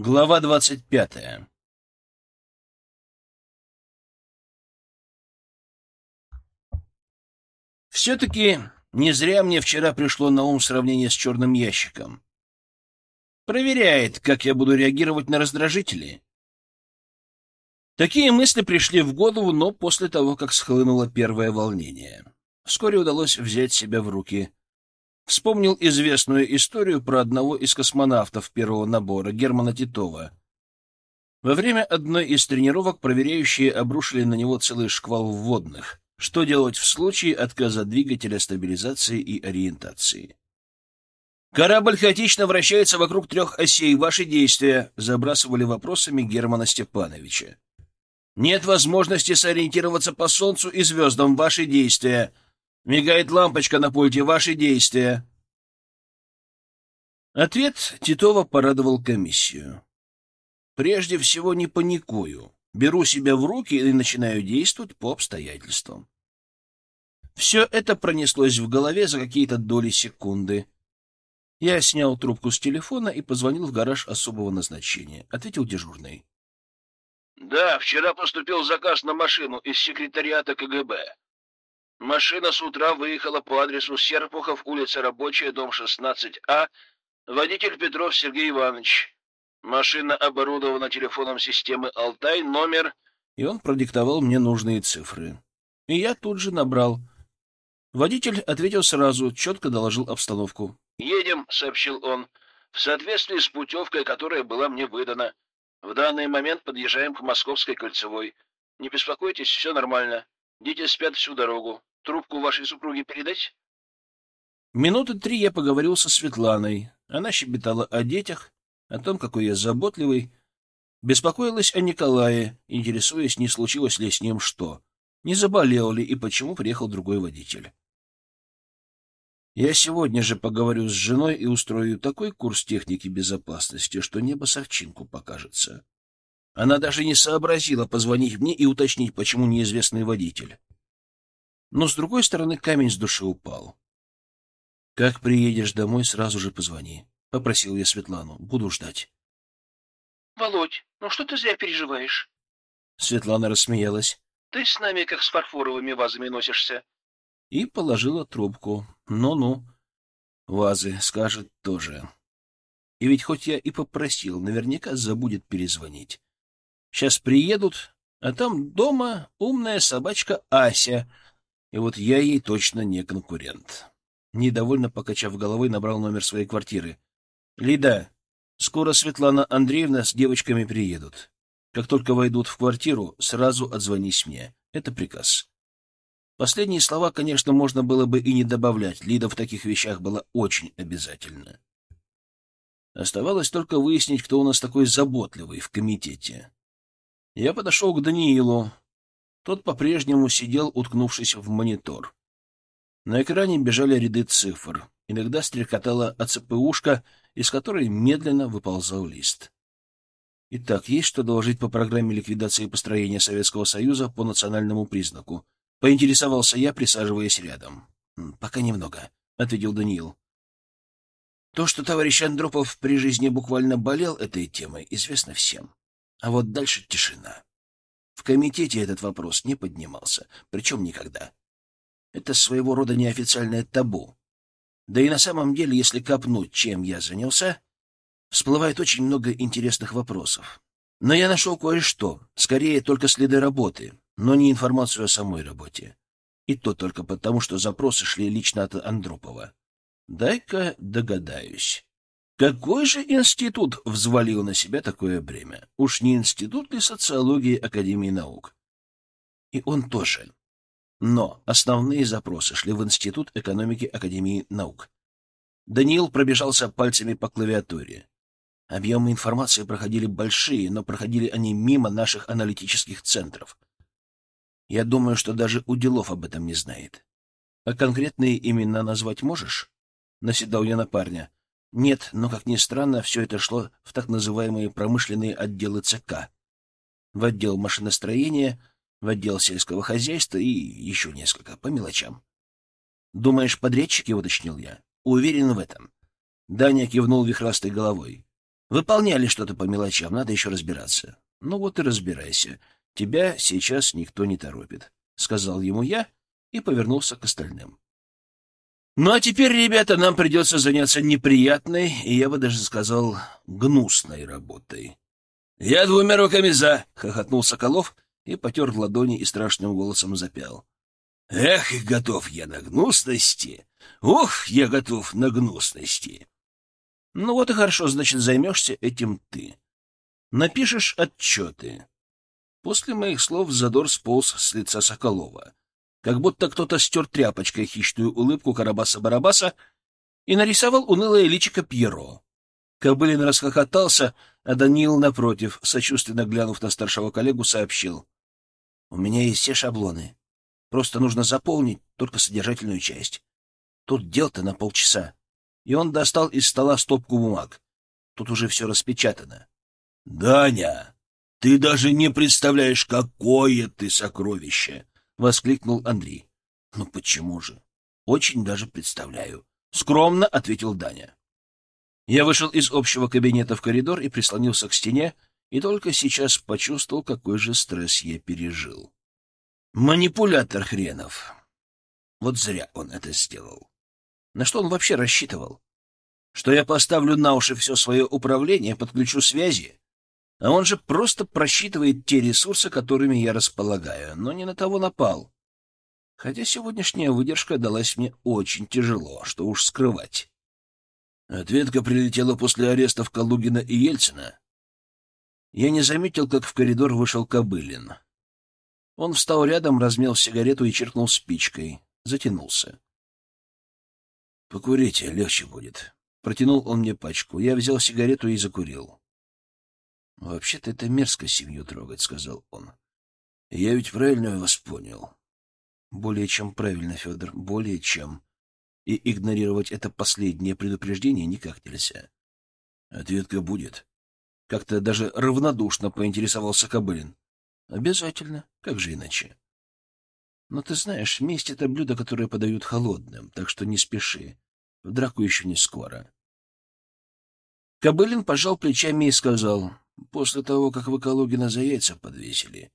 Глава двадцать пятая Все-таки не зря мне вчера пришло на ум сравнение с черным ящиком. Проверяет, как я буду реагировать на раздражители. Такие мысли пришли в голову, но после того, как схлынуло первое волнение. Вскоре удалось взять себя в руки — Вспомнил известную историю про одного из космонавтов первого набора, Германа Титова. Во время одной из тренировок проверяющие обрушили на него целый шквал вводных. Что делать в случае отказа двигателя стабилизации и ориентации? «Корабль хаотично вращается вокруг трех осей. Ваши действия?» — забрасывали вопросами Германа Степановича. «Нет возможности сориентироваться по Солнцу и звездам. Ваши действия?» Мигает лампочка на пульте. Ваши действия. Ответ Титова порадовал комиссию. Прежде всего не паникую. Беру себя в руки и начинаю действовать по обстоятельствам. Все это пронеслось в голове за какие-то доли секунды. Я снял трубку с телефона и позвонил в гараж особого назначения. Ответил дежурный. — Да, вчера поступил заказ на машину из секретариата КГБ. Машина с утра выехала по адресу Серпухов, улица Рабочая, дом 16А. Водитель Петров Сергей Иванович. Машина оборудована телефоном системы «Алтай», номер... И он продиктовал мне нужные цифры. И я тут же набрал. Водитель ответил сразу, четко доложил обстановку. «Едем», — сообщил он, — «в соответствии с путевкой, которая была мне выдана. В данный момент подъезжаем к Московской кольцевой. Не беспокойтесь, все нормально. Дети спят всю дорогу. Трубку вашей супруге передать? Минуты три я поговорил со Светланой. Она щебетала о детях, о том, какой я заботливый. Беспокоилась о Николае, интересуясь, не случилось ли с ним что, не заболел ли и почему приехал другой водитель. Я сегодня же поговорю с женой и устрою такой курс техники безопасности, что небо совчинку покажется. Она даже не сообразила позвонить мне и уточнить, почему неизвестный водитель. Но, с другой стороны, камень с души упал. — Как приедешь домой, сразу же позвони, — попросил я Светлану. — Буду ждать. — Володь, ну что ты зря переживаешь? Светлана рассмеялась. — Ты с нами как с фарфоровыми вазами носишься. И положила трубку. Ну-ну. Вазы, скажет тоже. И ведь хоть я и попросил, наверняка забудет перезвонить. Сейчас приедут, а там дома умная собачка Ася — и вот я ей точно не конкурент. Недовольно покачав головой, набрал номер своей квартиры. «Лида, скоро Светлана Андреевна с девочками приедут. Как только войдут в квартиру, сразу отзвонись мне. Это приказ». Последние слова, конечно, можно было бы и не добавлять. Лида в таких вещах была очень обязательна. Оставалось только выяснить, кто у нас такой заботливый в комитете. Я подошел к Даниилу, тот по-прежнему сидел, уткнувшись в монитор. На экране бежали ряды цифр. Иногда стрекотала АЦПУшка, из которой медленно выползал лист. Итак, есть что доложить по программе ликвидации построения Советского Союза по национальному признаку. Поинтересовался я, присаживаясь рядом. «Пока немного», — ответил Даниил. То, что товарищ Андропов при жизни буквально болел этой темой, известно всем. А вот дальше тишина. В комитете этот вопрос не поднимался, причем никогда. Это своего рода неофициальное табу. Да и на самом деле, если копнуть, чем я занялся, всплывает очень много интересных вопросов. Но я нашел кое-что, скорее только следы работы, но не информацию о самой работе. И то только потому, что запросы шли лично от Андропова. Дай-ка догадаюсь. Какой же институт взвалил на себя такое бремя? Уж не институт ли социологии Академии наук? И он тоже. Но основные запросы шли в Институт экономики Академии наук. Даниил пробежался пальцами по клавиатуре. Объемы информации проходили большие, но проходили они мимо наших аналитических центров. Я думаю, что даже Уделов об этом не знает. А конкретные имена назвать можешь? Наседал я на парня. Нет, но, как ни странно, все это шло в так называемые промышленные отделы ЦК. В отдел машиностроения, в отдел сельского хозяйства и еще несколько, по мелочам. «Думаешь, подрядчики?» — уточнил я. «Уверен в этом». Даня кивнул вихрастой головой. Выполняли что-то по мелочам, надо еще разбираться. Ну вот и разбирайся. Тебя сейчас никто не торопит, — сказал ему я и повернулся к остальным. Ну а теперь, ребята, нам придется заняться неприятной, и я бы даже сказал, гнусной работой. — Я двумя руками за! — хохотнул Соколов и потер ладони и страшным голосом запял. — Эх, готов я на гнусности! Ух, я готов на гнусности! Ну вот и хорошо, значит, займешься этим ты. Напишешь отчеты. После моих слов задор сполз с лица Соколова, как будто кто-то стер тряпочкой хищную улыбку Карабаса-Барабаса и нарисовал унылое личико Пьеро. Кобылин расхохотался, а Даниил, напротив, сочувственно глянув на старшего коллегу, сообщил. — У меня есть все шаблоны. Просто нужно заполнить только содержательную часть. Тут дел-то на полчаса. И он достал из стола стопку бумаг. Тут уже все распечатано. — Даня, ты даже не представляешь, какое ты сокровище! — воскликнул Андрей. — Ну почему же? Очень даже представляю. — скромно ответил Даня. Я вышел из общего кабинета в коридор и прислонился к стене, и только сейчас почувствовал, какой же стресс я пережил. Манипулятор хренов. Вот зря он это сделал. На что он вообще рассчитывал? Что я поставлю на уши все свое управление, подключу связи? А он же просто просчитывает те ресурсы, которыми я располагаю, но не на того напал. Хотя сегодняшняя выдержка далась мне очень тяжело, что уж скрывать. Ответка прилетела после арестов Калугина и Ельцина. Я не заметил, как в коридор вышел Кобылин. Он встал рядом, размел сигарету и чиркнул спичкой. Затянулся. — Покурите, легче будет. Протянул он мне пачку. Я взял сигарету и закурил. — Вообще-то это мерзко семью трогать, — сказал он. — Я ведь правильно вас понял. — Более чем правильно, Федор, более чем и игнорировать это последнее предупреждение никак нельзя. Ответка будет. Как-то даже равнодушно поинтересовался Кобылин. Обязательно. Как же иначе? Но ты знаешь, месть — это блюдо, которое подают холодным, так что не спеши. В драку еще не скоро. Кобылин пожал плечами и сказал, после того, как вы Калугина за яйца подвесили,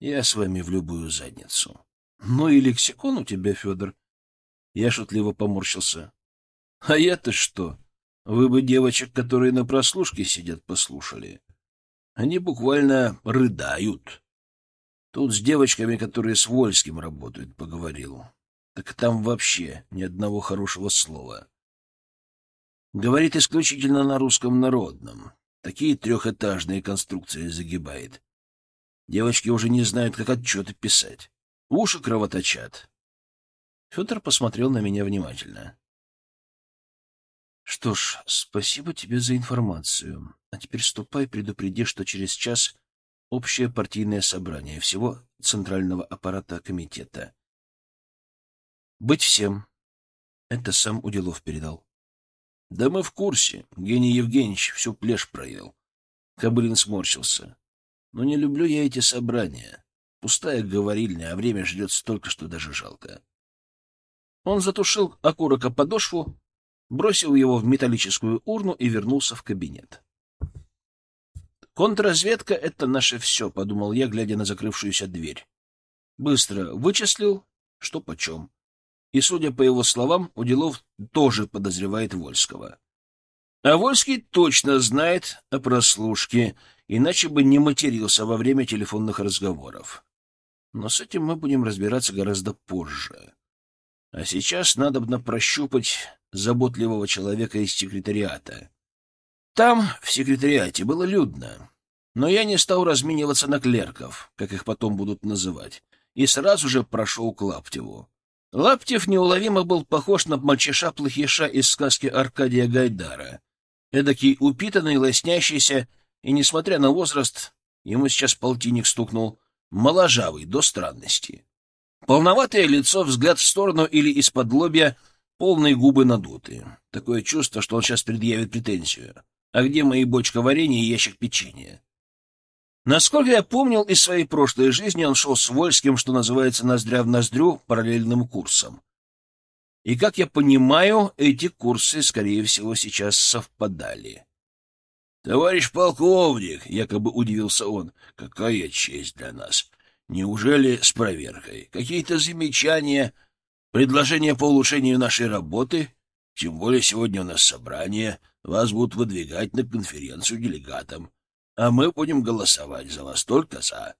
я с вами в любую задницу. Ну и лексикон у тебя, Федор, я шутливо поморщился. — А я-то что? Вы бы девочек, которые на прослушке сидят, послушали. Они буквально рыдают. Тут с девочками, которые с Вольским работают, поговорил. Так там вообще ни одного хорошего слова. Говорит исключительно на русском народном. Такие трехэтажные конструкции загибает. Девочки уже не знают, как отчеты писать. Уши кровоточат. Федор посмотрел на меня внимательно. Что ж, спасибо тебе за информацию. А теперь ступай, предупреди, что через час общее партийное собрание всего центрального аппарата комитета. Быть всем. Это сам Уделов передал. Да мы в курсе. Гений Евгеньевич всю плешь проел. Кобылин сморщился. Но не люблю я эти собрания. Пустая говорильня, а время ждет столько, что даже жалко. Он затушил окурок о подошву, бросил его в металлическую урну и вернулся в кабинет. «Контрразведка — это наше все», — подумал я, глядя на закрывшуюся дверь. Быстро вычислил, что почем. И, судя по его словам, Уделов тоже подозревает Вольского. А Вольский точно знает о прослушке, иначе бы не матерился во время телефонных разговоров. Но с этим мы будем разбираться гораздо позже. А сейчас надо бы прощупать заботливого человека из секретариата. Там, в секретариате, было людно, но я не стал размениваться на клерков, как их потом будут называть, и сразу же прошел к Лаптеву. Лаптев неуловимо был похож на мальчиша-плохиша из сказки Аркадия Гайдара. Эдакий упитанный, лоснящийся, и, несмотря на возраст, ему сейчас полтинник стукнул, моложавый до странности. Полноватое лицо, взгляд в сторону или из-под лобья, полные губы надуты. Такое чувство, что он сейчас предъявит претензию. А где мои бочка варенья и ящик печенья? Насколько я помнил из своей прошлой жизни, он шел с Вольским, что называется, ноздря в ноздрю, параллельным курсом. И, как я понимаю, эти курсы, скорее всего, сейчас совпадали. — Товарищ полковник, — якобы удивился он, — какая честь для нас. Неужели с проверкой? Какие-то замечания, предложения по улучшению нашей работы? Тем более сегодня у нас собрание, вас будут выдвигать на конференцию делегатам, а мы будем голосовать за вас только за.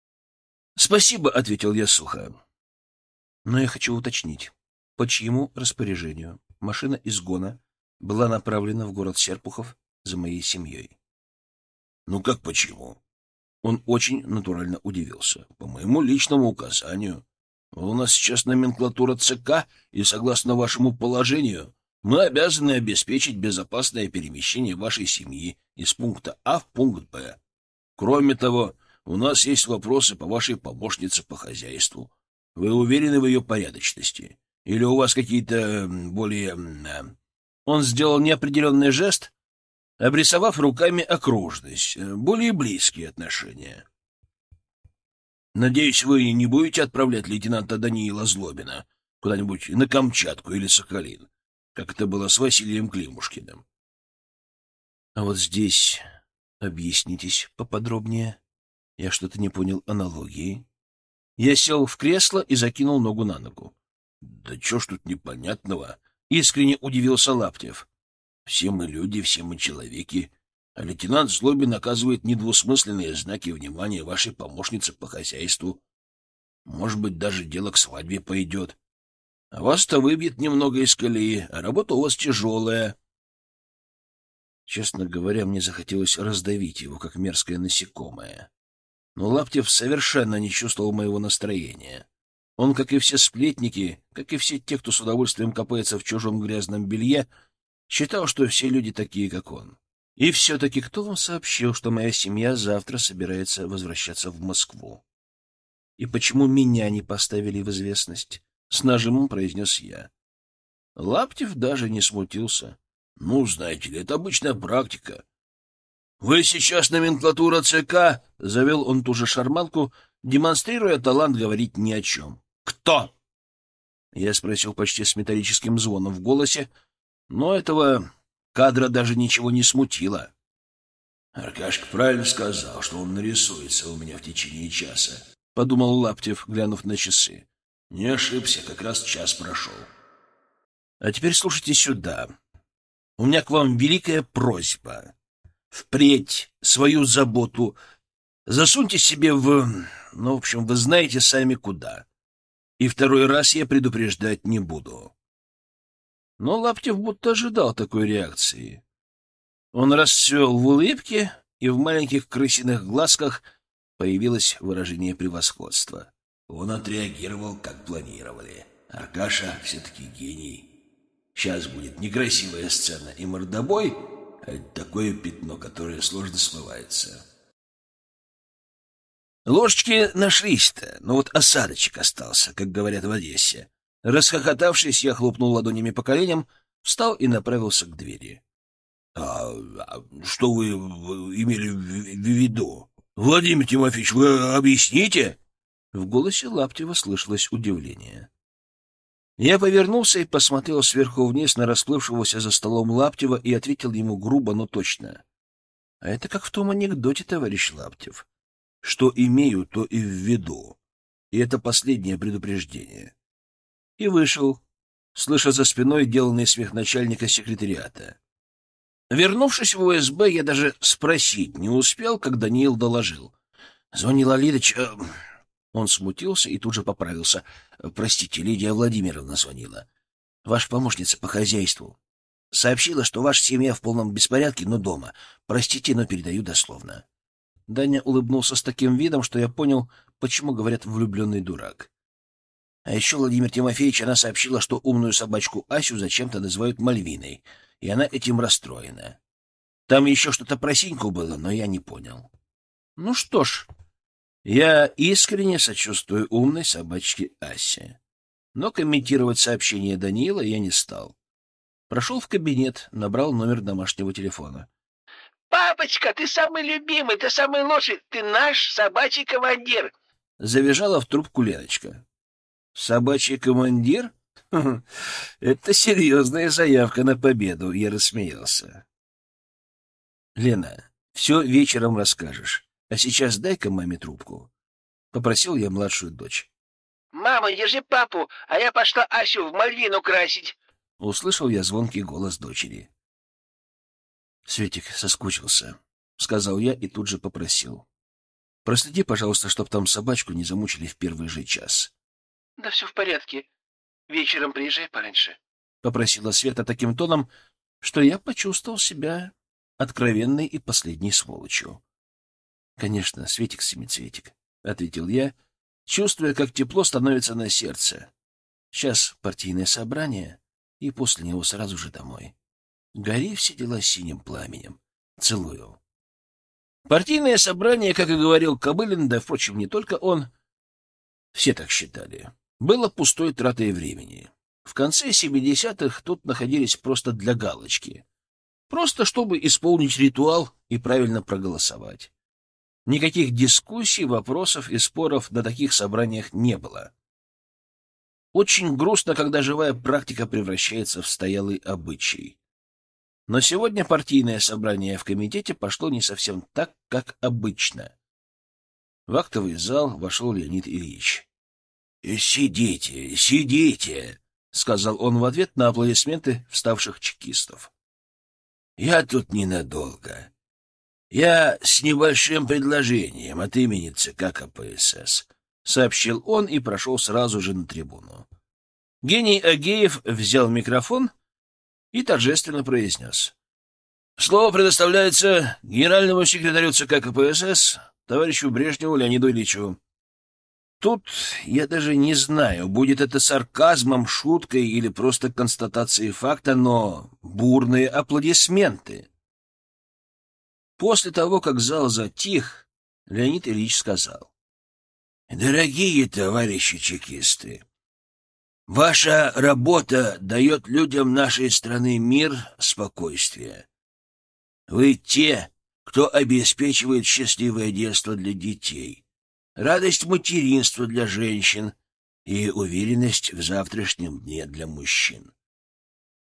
— Спасибо, — ответил я сухо. — Но я хочу уточнить, по чьему распоряжению машина изгона была направлена в город Серпухов за моей семьей. — Ну как почему? Он очень натурально удивился. — По моему личному указанию. У нас сейчас номенклатура ЦК, и, согласно вашему положению, мы обязаны обеспечить безопасное перемещение вашей семьи из пункта А в пункт Б. Кроме того, у нас есть вопросы по вашей помощнице по хозяйству. Вы уверены в ее порядочности? Или у вас какие-то более... Он сделал неопределенный жест, обрисовав руками окружность, э, более близкие отношения. Надеюсь, вы не будете отправлять лейтенанта Даниила Злобина куда-нибудь на Камчатку или Сахалин, как это было с Василием Климушкиным. А вот здесь объяснитесь поподробнее. Я что-то не понял аналогии. Я сел в кресло и закинул ногу на ногу. — Да чё ж тут непонятного? — искренне удивился Лаптев. Все мы люди, все мы человеки, а лейтенант Злобин оказывает недвусмысленные знаки внимания вашей помощнице по хозяйству. Может быть, даже дело к свадьбе пойдет. А вас-то выбьет немного из колеи, а работа у вас тяжелая. Честно говоря, мне захотелось раздавить его, как мерзкое насекомое. Но Лаптев совершенно не чувствовал моего настроения. Он, как и все сплетники, как и все те, кто с удовольствием копается в чужом грязном белье, Считал, что все люди такие, как он. И все-таки кто вам сообщил, что моя семья завтра собирается возвращаться в Москву? И почему меня не поставили в известность? С нажимом произнес я. Лаптев даже не смутился. Ну, знаете ли, это обычная практика. Вы сейчас номенклатура ЦК, завел он ту же шарманку, демонстрируя талант говорить ни о чем. Кто? Я спросил почти с металлическим звоном в голосе, но этого кадра даже ничего не смутило. Аркашка правильно сказал, что он нарисуется у меня в течение часа, — подумал Лаптев, глянув на часы. Не ошибся, как раз час прошел. А теперь слушайте сюда. У меня к вам великая просьба. Впредь свою заботу засуньте себе в... Ну, в общем, вы знаете сами куда. И второй раз я предупреждать не буду. Но Лаптев будто ожидал такой реакции. Он расцвел в улыбке, и в маленьких крысиных глазках появилось выражение превосходства. Он отреагировал, как планировали. Аркаша все-таки гений. Сейчас будет некрасивая сцена и мордобой, а такое пятно, которое сложно смывается. Ложечки нашлись-то, но вот осадочек остался, как говорят в Одессе. Расхохотавшись, я хлопнул ладонями по коленям, встал и направился к двери. А, а что вы, имели в виду? Владимир Тимофеевич, вы объясните? В голосе Лаптева слышалось удивление. Я повернулся и посмотрел сверху вниз на расплывшегося за столом Лаптева и ответил ему грубо, но точно. А это как в том анекдоте, товарищ Лаптев. Что имею, то и в виду. И это последнее предупреждение и вышел, слыша за спиной деланный смех начальника секретариата. Вернувшись в УСБ, я даже спросить не успел, как Даниил доложил. Звонил Лидыч... Э, он смутился и тут же поправился. «Простите, Лидия Владимировна звонила. Ваша помощница по хозяйству. Сообщила, что ваша семья в полном беспорядке, но дома. Простите, но передаю дословно». Даня улыбнулся с таким видом, что я понял, почему говорят «влюбленный дурак». А еще Владимир Тимофеевич, она сообщила, что умную собачку Асю зачем-то называют Мальвиной, и она этим расстроена. Там еще что-то про Синьку было, но я не понял. Ну что ж, я искренне сочувствую умной собачке Асе. Но комментировать сообщение Даниила я не стал. Прошел в кабинет, набрал номер домашнего телефона. «Папочка, ты самый любимый, ты самый лучший, ты наш собачий командир!» Завизжала в трубку Леночка. Собачий командир? Это серьезная заявка на победу, я рассмеялся. — Лена, все вечером расскажешь. А сейчас дай-ка маме трубку. Попросил я младшую дочь. «Мама, держи папу, а я пошла Асю в Мальвину красить!» Услышал я звонкий голос дочери. Светик соскучился, — сказал я и тут же попросил. Проследи, пожалуйста, чтоб там собачку не замучили в первый же час. — Да все в порядке. Вечером приезжай пораньше. — попросила Света таким тоном, что я почувствовал себя откровенной и последней сволочью. — Конечно, Светик-семицветик, — ответил я, чувствуя, как тепло становится на сердце. Сейчас партийное собрание, и после него сразу же домой. Гори все дела синим пламенем. Целую. Партийное собрание, как и говорил Кобылин, да, впрочем, не только он, все так считали, было пустой тратой времени. В конце 70-х тут находились просто для галочки. Просто чтобы исполнить ритуал и правильно проголосовать. Никаких дискуссий, вопросов и споров на таких собраниях не было. Очень грустно, когда живая практика превращается в стоялый обычай. Но сегодня партийное собрание в комитете пошло не совсем так, как обычно. В актовый зал вошел Леонид Ильич. — Сидите, сидите, — сказал он в ответ на аплодисменты вставших чекистов. — Я тут ненадолго. Я с небольшим предложением от имени ЦК КПСС, — сообщил он и прошел сразу же на трибуну. Гений Агеев взял микрофон и торжественно произнес. Слово предоставляется генеральному секретарю ЦК КПСС, товарищу Брежневу Леониду Ильичу. Тут я даже не знаю, будет это сарказмом, шуткой или просто констатацией факта, но бурные аплодисменты. После того, как зал затих, Леонид Ильич сказал. «Дорогие товарищи чекисты, Ваша работа дает людям нашей страны мир, спокойствие. Вы те, кто обеспечивает счастливое детство для детей, радость материнства для женщин и уверенность в завтрашнем дне для мужчин.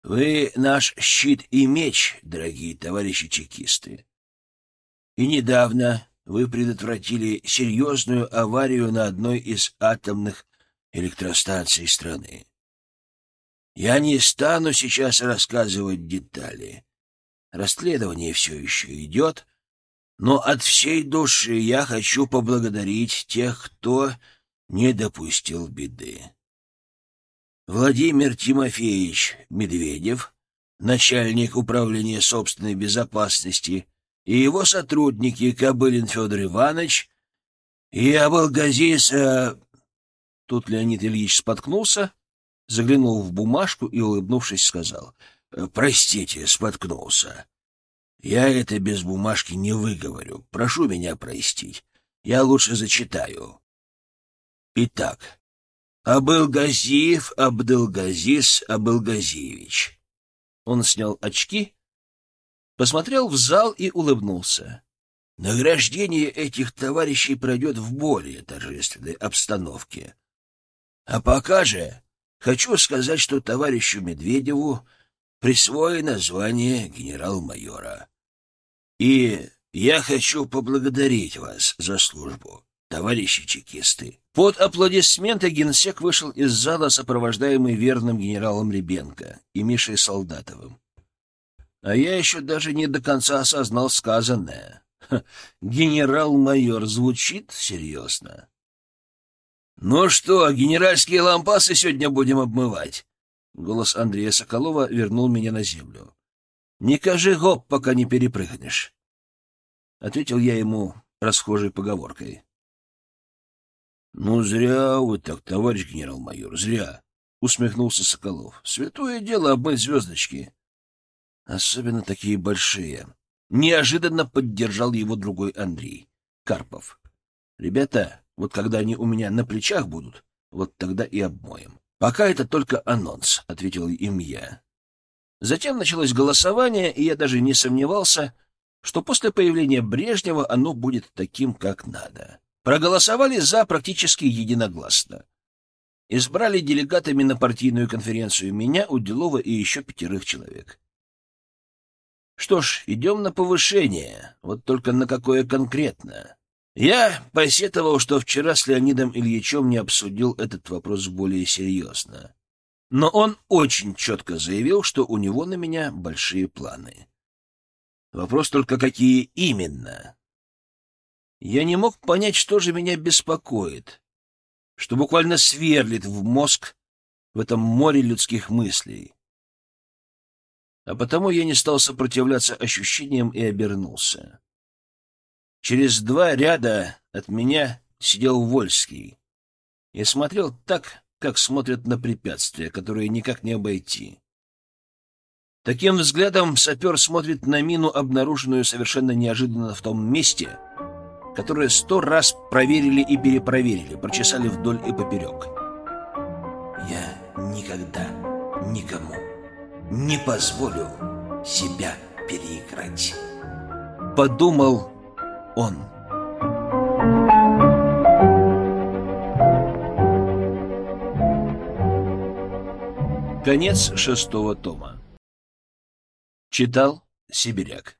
Вы наш щит и меч, дорогие товарищи чекисты. И недавно вы предотвратили серьезную аварию на одной из атомных электростанций страны. Я не стану сейчас рассказывать детали. Расследование все еще идет, но от всей души я хочу поблагодарить тех, кто не допустил беды. Владимир Тимофеевич Медведев, начальник управления собственной безопасности, и его сотрудники Кобылин Федор Иванович и Абалгазис э, Тут Леонид Ильич споткнулся, заглянул в бумажку и, улыбнувшись, сказал, «Э, «Простите, споткнулся. Я это без бумажки не выговорю. Прошу меня простить. Я лучше зачитаю. Итак, Абылгазиев Абдылгазис Абылгазиевич». Он снял очки, посмотрел в зал и улыбнулся. Награждение этих товарищей пройдет в более торжественной обстановке. А пока же хочу сказать, что товарищу Медведеву присвоено звание генерал-майора. И я хочу поблагодарить вас за службу, товарищи чекисты. Под аплодисменты генсек вышел из зала, сопровождаемый верным генералом Ребенко и Мишей Солдатовым. А я еще даже не до конца осознал сказанное. Генерал-майор звучит серьезно. «Ну что, генеральские лампасы сегодня будем обмывать?» Голос Андрея Соколова вернул меня на землю. «Не кажи гоп, пока не перепрыгнешь», — ответил я ему расхожей поговоркой. «Ну, зря вы так, товарищ генерал-майор, зря», — усмехнулся Соколов. «Святое дело обмыть звездочки. Особенно такие большие». Неожиданно поддержал его другой Андрей, Карпов. «Ребята, вот когда они у меня на плечах будут, вот тогда и обмоем. Пока это только анонс, — ответил им я. Затем началось голосование, и я даже не сомневался, что после появления Брежнева оно будет таким, как надо. Проголосовали за практически единогласно. Избрали делегатами на партийную конференцию меня, Уделова и еще пятерых человек. Что ж, идем на повышение, вот только на какое конкретно. Я посетовал, что вчера с Леонидом Ильичем не обсудил этот вопрос более серьезно. Но он очень четко заявил, что у него на меня большие планы. Вопрос только, какие именно. Я не мог понять, что же меня беспокоит, что буквально сверлит в мозг в этом море людских мыслей. А потому я не стал сопротивляться ощущениям и обернулся. Через два ряда от меня сидел Вольский и смотрел так, как смотрят на препятствия, которые никак не обойти. Таким взглядом сапер смотрит на мину, обнаруженную совершенно неожиданно в том месте, которое сто раз проверили и перепроверили, прочесали вдоль и поперек. Я никогда никому не позволю себя переиграть. Подумал он. Конец шестого тома. Читал Сибиряк.